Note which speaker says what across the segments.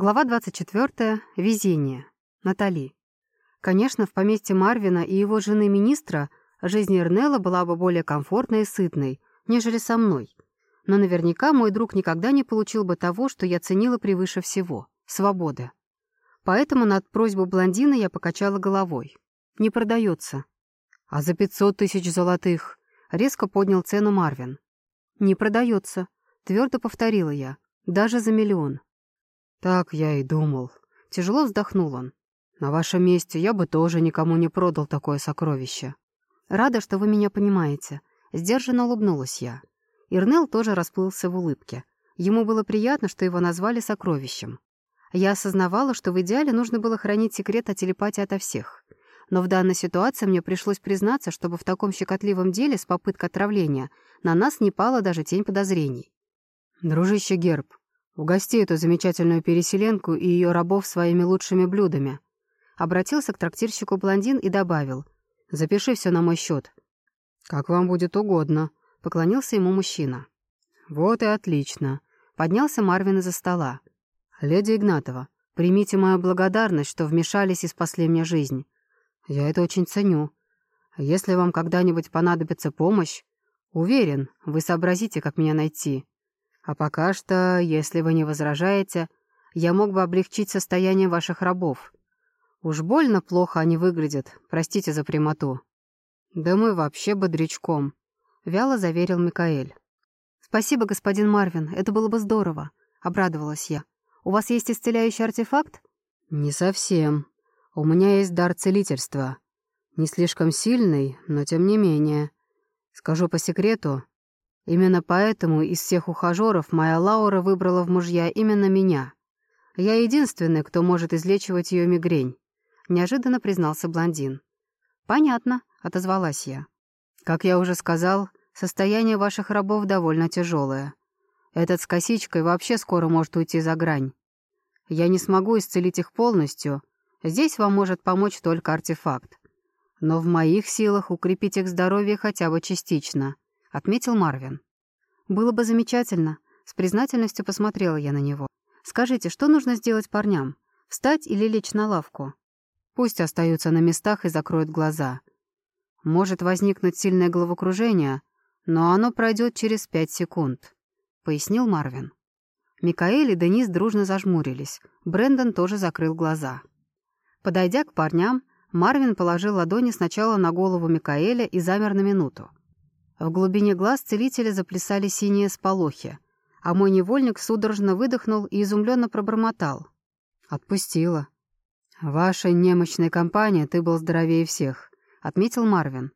Speaker 1: Глава 24. Везение. Натали. Конечно, в поместье Марвина и его жены-министра жизнь Эрнелла была бы более комфортной и сытной, нежели со мной. Но наверняка мой друг никогда не получил бы того, что я ценила превыше всего — свободы. Поэтому над просьбу блондина я покачала головой. Не продается. А за пятьсот тысяч золотых резко поднял цену Марвин. Не продается, твердо повторила я. Даже за миллион. «Так я и думал». Тяжело вздохнул он. «На вашем месте я бы тоже никому не продал такое сокровище». «Рада, что вы меня понимаете». Сдержанно улыбнулась я. Ирнел тоже расплылся в улыбке. Ему было приятно, что его назвали сокровищем. Я осознавала, что в идеале нужно было хранить секрет о телепатии ото всех. Но в данной ситуации мне пришлось признаться, чтобы в таком щекотливом деле с попыткой отравления на нас не пала даже тень подозрений. «Дружище Герб, Угости эту замечательную переселенку и ее рабов своими лучшими блюдами. Обратился к трактирщику блондин и добавил. Запиши все на мой счет. Как вам будет угодно, поклонился ему мужчина. Вот и отлично. Поднялся Марвин из-за стола. Леди Игнатова, примите мою благодарность, что вмешались и спасли мне жизнь. Я это очень ценю. Если вам когда-нибудь понадобится помощь, уверен, вы сообразите, как меня найти. А пока что, если вы не возражаете, я мог бы облегчить состояние ваших рабов. Уж больно плохо они выглядят, простите за прямоту. Да мы вообще бодрячком, — вяло заверил Микаэль. Спасибо, господин Марвин, это было бы здорово, — обрадовалась я. У вас есть исцеляющий артефакт? Не совсем. У меня есть дар целительства. Не слишком сильный, но тем не менее. Скажу по секрету, Именно поэтому из всех ухажеров моя Лаура выбрала в мужья именно меня. Я единственный, кто может излечивать ее мигрень», — неожиданно признался блондин. «Понятно», — отозвалась я. «Как я уже сказал, состояние ваших рабов довольно тяжелое. Этот с косичкой вообще скоро может уйти за грань. Я не смогу исцелить их полностью, здесь вам может помочь только артефакт. Но в моих силах укрепить их здоровье хотя бы частично», — отметил Марвин. «Было бы замечательно», — с признательностью посмотрела я на него. «Скажите, что нужно сделать парням? Встать или лечь на лавку?» «Пусть остаются на местах и закроют глаза. Может возникнуть сильное головокружение, но оно пройдет через пять секунд», — пояснил Марвин. Микаэль и Денис дружно зажмурились. Брэндон тоже закрыл глаза. Подойдя к парням, Марвин положил ладони сначала на голову Микаэля и замер на минуту. В глубине глаз целителя заплясали синие сполохи, а мой невольник судорожно выдохнул и изумленно пробормотал. «Отпустила». «В вашей немощной компании ты был здоровее всех», — отметил Марвин.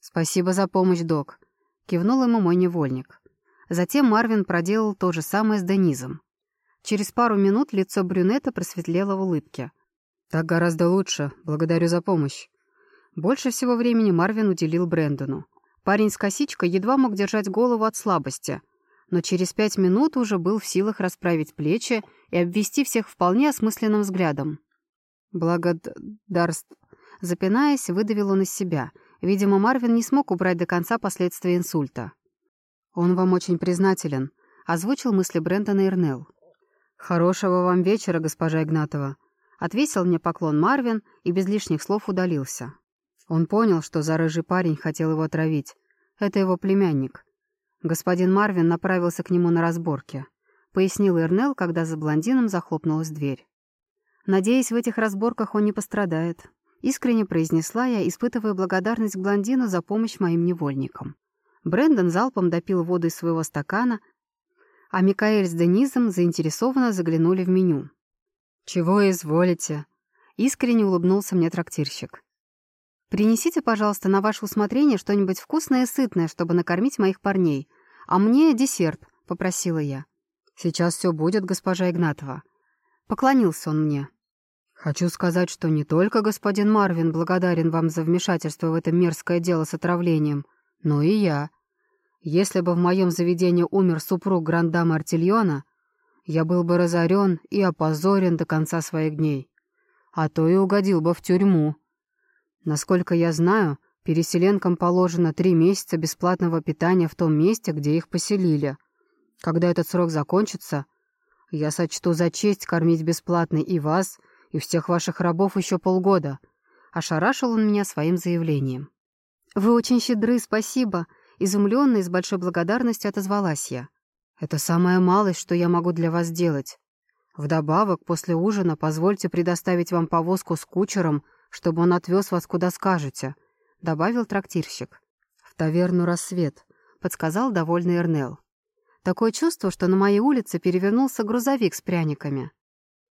Speaker 1: «Спасибо за помощь, док», — кивнул ему мой невольник. Затем Марвин проделал то же самое с Денизом. Через пару минут лицо брюнета просветлело в улыбке. «Так гораздо лучше. Благодарю за помощь». Больше всего времени Марвин уделил Брэндону. Парень с косичкой едва мог держать голову от слабости, но через пять минут уже был в силах расправить плечи и обвести всех вполне осмысленным взглядом. «Благодарств...» Запинаясь, выдавил он из себя. Видимо, Марвин не смог убрать до конца последствия инсульта. «Он вам очень признателен», — озвучил мысли Брэндона Ирнелл. «Хорошего вам вечера, госпожа Игнатова», — отвесил мне поклон Марвин и без лишних слов удалился. Он понял, что за рыжий парень хотел его отравить. Это его племянник. Господин Марвин направился к нему на разборке. Пояснил Эрнел, когда за блондином захлопнулась дверь. «Надеюсь, в этих разборках он не пострадает», — искренне произнесла я, испытывая благодарность к блондину за помощь моим невольникам. Брэндон залпом допил воду из своего стакана, а Микаэль с Денизом заинтересованно заглянули в меню. «Чего изволите?» — искренне улыбнулся мне трактирщик. «Принесите, пожалуйста, на ваше усмотрение что-нибудь вкусное и сытное, чтобы накормить моих парней. А мне десерт», — попросила я. «Сейчас все будет, госпожа Игнатова». Поклонился он мне. «Хочу сказать, что не только господин Марвин благодарен вам за вмешательство в это мерзкое дело с отравлением, но и я. Если бы в моем заведении умер супруг грандамы Артильона, я был бы разорен и опозорен до конца своих дней, а то и угодил бы в тюрьму». Насколько я знаю, переселенкам положено три месяца бесплатного питания в том месте, где их поселили. Когда этот срок закончится, Я сочту за честь кормить бесплатно и вас, и всех ваших рабов еще полгода». Ошарашил он меня своим заявлением. «Вы очень щедры, спасибо», — изумленно и с большой благодарностью отозвалась я. «Это самая малость, что я могу для вас сделать. Вдобавок, после ужина позвольте предоставить вам повозку с кучером, чтобы он отвез вас куда скажете», — добавил трактирщик. «В таверну «Рассвет», — подсказал довольный Эрнел. Такое чувство, что на моей улице перевернулся грузовик с пряниками.